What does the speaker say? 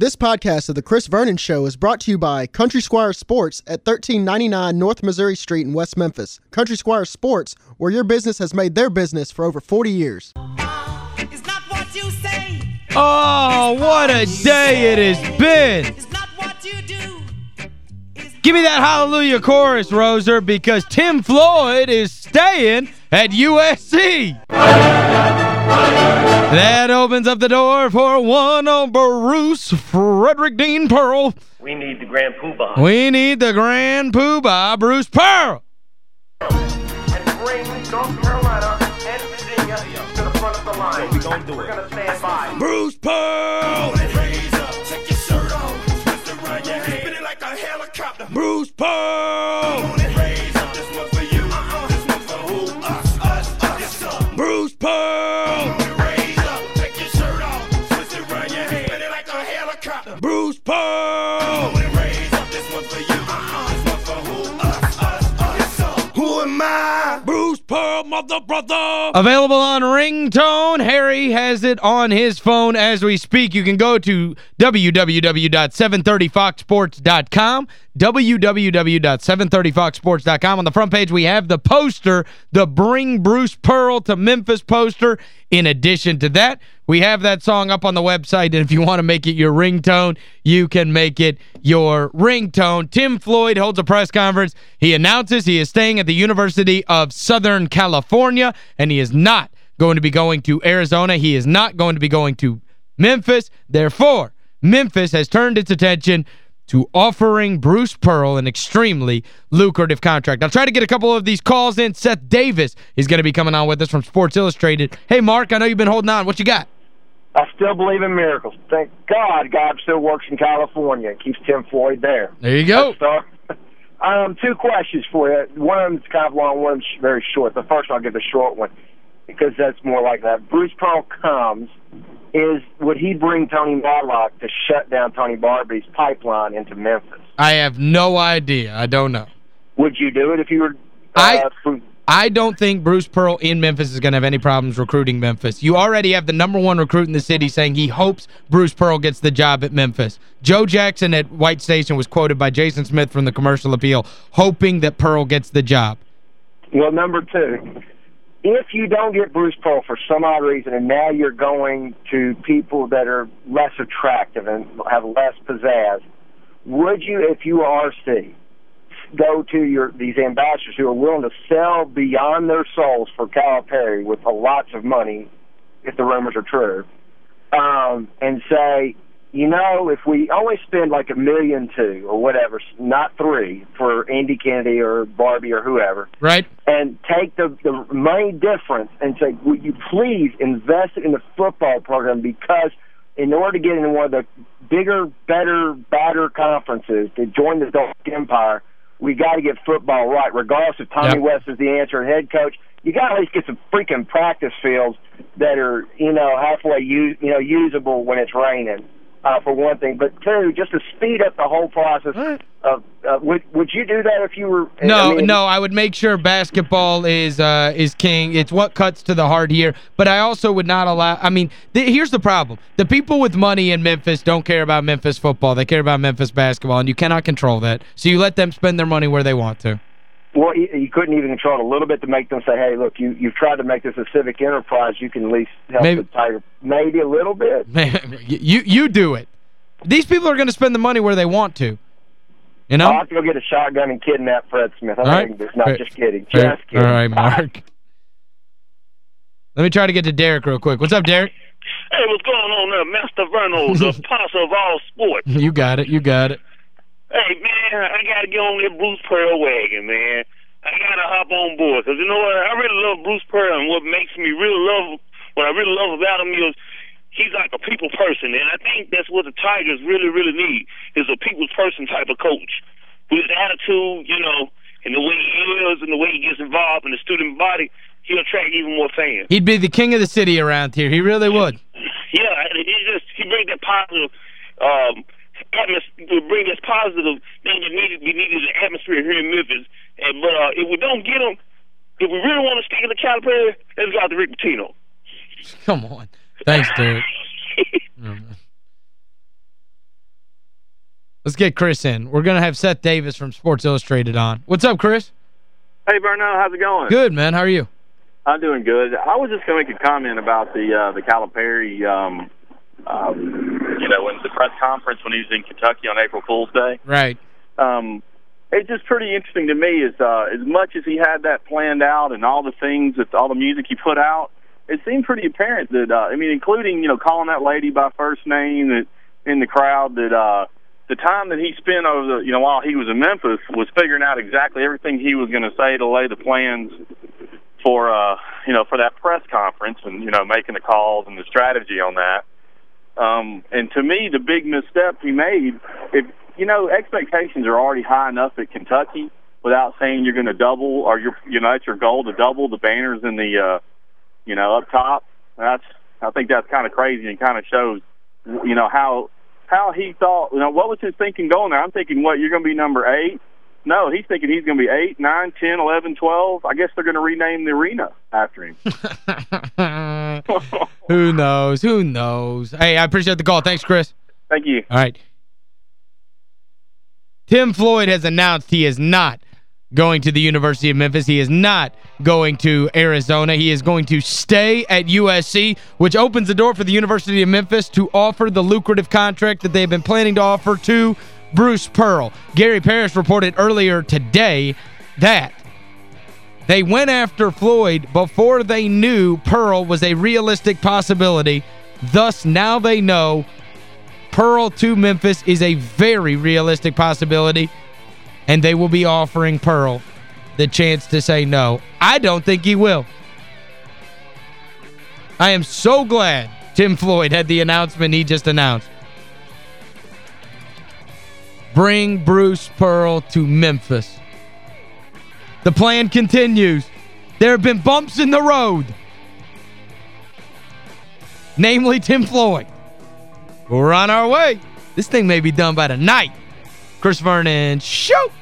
This podcast of The Chris Vernon Show is brought to you by Country Squire Sports at 1399 North Missouri Street in West Memphis. Country Squire Sports, where your business has made their business for over 40 years. Oh, what a day it has been. Give me that hallelujah chorus, Roser, because Tim Floyd is staying at USC. That opens up the door for one on Bruce Frederick Dean Pearl. We need the Grand Poobah. We need the Grand Poobah, Bruce Pearl. And bring North Carolina and Virginia to the front of the line. So we gonna do We're it. We're going to stand by. Bruce Pearl. Bruce Pearl. Bruce Pearl. Brother. Available on ringtone. Harry has it on his phone as we speak. You can go to www.730foxsports.com www.730foxsports.com. On the front page, we have the poster, the Bring Bruce Pearl to Memphis poster. In addition to that, we have that song up on the website, and if you want to make it your ringtone, you can make it your ringtone. Tim Floyd holds a press conference. He announces he is staying at the University of Southern California, and he is not going to be going to Arizona. He is not going to be going to Memphis. Therefore, Memphis has turned its attention to offering Bruce Pearl an extremely lucrative contract. I'll try to get a couple of these calls in. Seth Davis is going to be coming on with us from Sports Illustrated. Hey, Mark, I know you've been holding on. What you got? I still believe in miracles. Thank God God still works in California and keeps Tim Floyd there. There you go. um, two questions for you. One of them's kind of long, one of them's very short. The first one, I'll give the short one because that's more like that. Bruce Pearl comes is would he bring Tony Madlock to shut down Tony Barbee's pipeline into Memphis? I have no idea. I don't know. Would you do it if you were uh, I I don't think Bruce Pearl in Memphis is going to have any problems recruiting Memphis. You already have the number one recruit in the city saying he hopes Bruce Pearl gets the job at Memphis. Joe Jackson at White Station was quoted by Jason Smith from the Commercial Appeal hoping that Pearl gets the job. Well, number two, if you don't get Bruce Pearl for some odd reason, and now you're going to people that are less attractive and have less pizzazz, would you, if you are RC, go to your these ambassadors who are willing to sell beyond their souls for Calipari with a lots of money, if the rumors are true, um, and say, you know, if we only spend like a million two or whatever, not three for Andy Kennedy or Barbee or whoever, right? And take the the money difference and say, would you please invest it in the football program because in order to get into one of the bigger, better, badder conferences to join the Dark Empire, we got to get football right, regardless if Tommy yep. West is the answer head coach. You got to at least get some freaking practice fields that are, you know, halfway use, you know, usable when it's raining uh, for one thing, but two, just to speed up the whole process of uh, would would you do that if you were No, I mean, no, I would make sure basketball is uh is king. It's what cuts to the heart here, but I also would not allow I mean, here's the problem. The people with money in Memphis don't care about Memphis football. They care about Memphis basketball and you cannot control that. So you let them spend their money where they want to. Well, you couldn't even control it a little bit to make them say, hey, look, you, you've tried to make this a civic enterprise. You can at least help maybe, the Tiger. Maybe a little bit. you you do it. These people are going to spend the money where they want to. You know? Oh, I'll have to go get a shotgun and kidnap Fred Smith. I'm All right. This. Not Fair. just kidding. Fair. Just kidding. All right, Mark. Let me try to get to Derek real quick. What's up, Derek? Hey, what's going on there? Master Verno, the apostle of all sports. You got it. You got it. Hey, man, I got to get on that Bruce Pearl wagon, man. I got to hop on board. Because, you know what? I really love Bruce Pearl. And what makes me really love, what I really love about him is he's like a people person. And I think that's what the Tigers really, really need is a people's person type of coach. With his attitude, you know, and the way he is and the way he gets involved in the student body, he'll attract even more fans. He'd be the king of the city around here. He really would. Yeah, he just he brings that positive um, atmosphere, to bring this positive thing that needed we needed an atmosphere here in Memphis. And but uh, if we don't get them, if we really want to stick in the Calipari, let's go out to Rick Pitino. Come on. Thanks, dude. Let's get Chris in. We're going to have Seth Davis from Sports Illustrated on. What's up, Chris? Hey, Verno, how's it going? Good, man. How are you? I'm doing good. I was just going to make a comment about the uh, the Calipari, um, um, you know, when the press conference when he was in Kentucky on April Fool's Day. Right. Um, it's just pretty interesting to me. Is uh, as much as he had that planned out and all the things that all the music he put out, it seemed pretty apparent that uh, I mean, including you know calling that lady by first name that in the crowd that. uh the time that he spent over the, you know, while he was in Memphis was figuring out exactly everything he was going to say to lay the plans for, uh, you know, for that press conference and, you know, making the calls and the strategy on that. Um, and to me, the big misstep he made, if, you know, expectations are already high enough at Kentucky without saying you're going to double or you're, you know, it's your goal to double the banners in the, uh, you know, up top. That's, I think that's kind of crazy and kind of shows, you know, how how he thought, you know, what was his thinking going there? I'm thinking, what, you're going to be number eight? No, he's thinking he's going to be eight, nine, ten, eleven, twelve. I guess they're going to rename the arena after him. Who knows? Who knows? Hey, I appreciate the call. Thanks, Chris. Thank you. All right. Tim Floyd has announced he is not going to the University of Memphis. He is not going to Arizona. He is going to stay at USC, which opens the door for the University of Memphis to offer the lucrative contract that they've been planning to offer to Bruce Pearl. Gary Parrish reported earlier today that they went after Floyd before they knew Pearl was a realistic possibility. Thus, now they know Pearl to Memphis is a very realistic possibility and they will be offering Pearl the chance to say no. I don't think he will. I am so glad Tim Floyd had the announcement he just announced. Bring Bruce Pearl to Memphis. The plan continues. There have been bumps in the road. Namely Tim Floyd. We're on our way. This thing may be done by tonight. Chris Vernon, shoot!